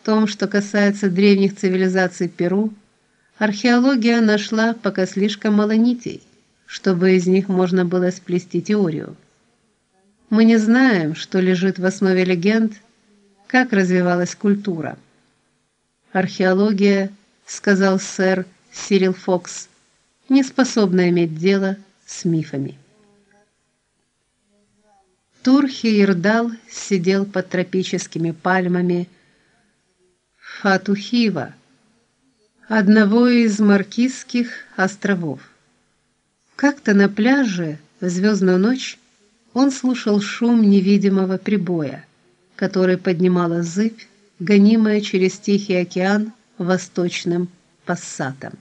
В том, что касается древних цивилизаций Перу, археология нашла пока слишком мало нитей, чтобы из них можно было сплести теорию. Мы не знаем, что лежит в основе легенд, как развивалась культура. Археология, сказал сэр Сирил Фокс, не способна иметь дело с мифами. Турхи-Ирдал сидел под тропическими пальмами Фатухива, одного из Маркизских островов. Как-то на пляже в звездную ночь он слушал шум невидимого прибоя, который поднимала зыбь, гонимая через Тихий океан восточным пассатом.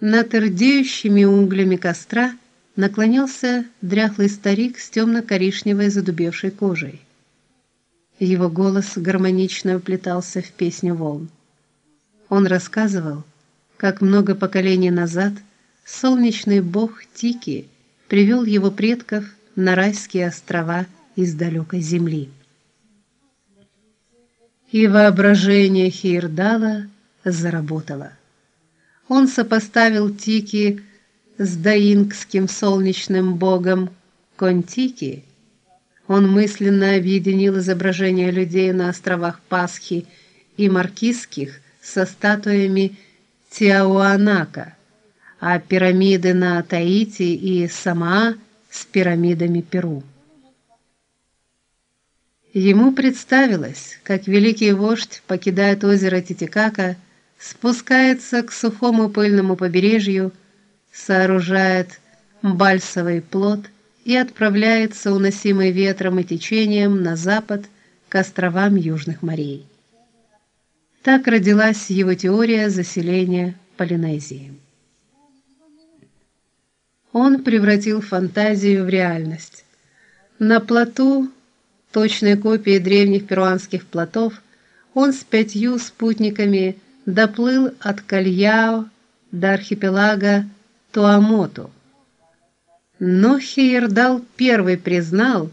Над рдеющими углями костра наклонился дряхлый старик с темно коричневой задубевшей кожей. Его голос гармонично вплетался в песню волн. Он рассказывал, как много поколений назад солнечный бог Тики привел его предков на райские острова из далекой земли. И воображение Хирдала заработало. Он сопоставил Тики с даингским солнечным богом Контики. Он мысленно объединил изображения людей на островах Пасхи и Маркизских со статуями Тиауанака, а пирамиды на Таити и Самоа с пирамидами Перу. Ему представилось, как великий вождь покидает озеро Титикака, спускается к сухому пыльному побережью, сооружает бальсовый плот и отправляется уносимый ветром и течением на запад к островам южных морей. Так родилась его теория заселения Полинезии. Он превратил фантазию в реальность. На плоту, точной копии древних перуанских плотов, он с пятью спутниками доплыл от Кальяо до архипелага Туамоту. Но Хейердал первый признал,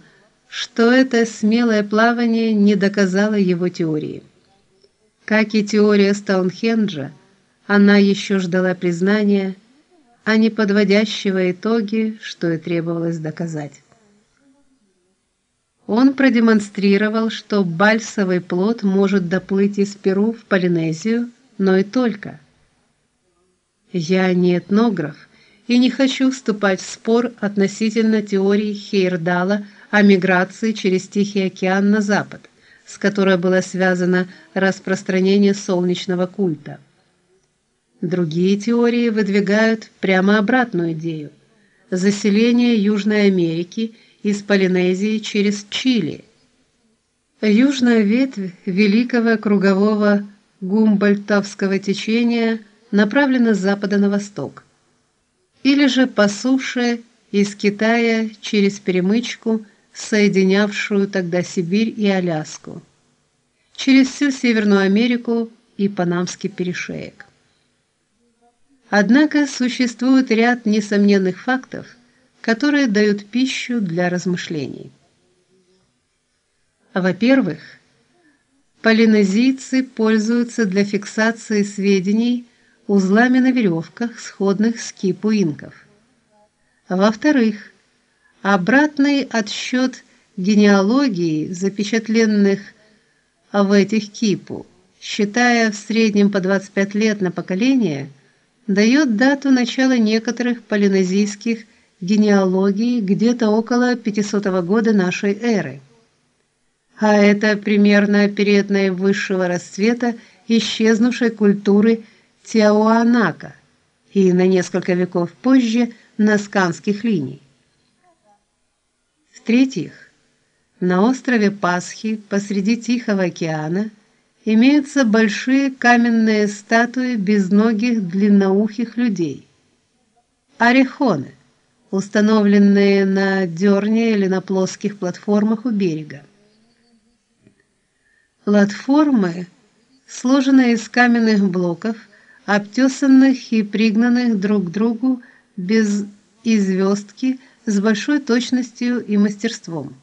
что это смелое плавание не доказало его теории. Как и теория Стоунхенджа, она еще ждала признания, а не подводящего итоги, что и требовалось доказать. Он продемонстрировал, что бальсовый плод может доплыть из Перу в Полинезию, но и только. Я не этнограф и не хочу вступать в спор относительно теории Хейердала о миграции через Тихий океан на запад с которой было связано распространение солнечного культа. Другие теории выдвигают прямо обратную идею заселение Южной Америки из Полинезии через Чили. Южная ветвь великого кругового гумбольдтовского течения направлена с запада на восток. Или же по суше из Китая через перемычку соединявшую тогда Сибирь и Аляску, через всю Северную Америку и Панамский перешеек. Однако существует ряд несомненных фактов, которые дают пищу для размышлений. Во-первых, полинезийцы пользуются для фиксации сведений узлами на веревках, сходных с кипу инков. Во-вторых, Обратный отсчет генеалогии, запечатленных в этих кипу, считая в среднем по 25 лет на поколение, дает дату начала некоторых полинезийских генеалогий где-то около 500 года нашей эры. А это примерно период наивысшего расцвета исчезнувшей культуры Тиауанака и на несколько веков позже насканских линий. В-третьих, на острове Пасхи посреди Тихого океана имеются большие каменные статуи безногих длинноухих людей. Орехоны, установленные на дерне или на плоских платформах у берега. Платформы сложены из каменных блоков, обтесанных и пригнанных друг к другу без известки с большой точностью и мастерством.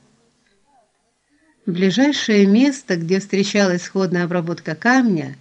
Ближайшее место, где встречалась сходная обработка камня,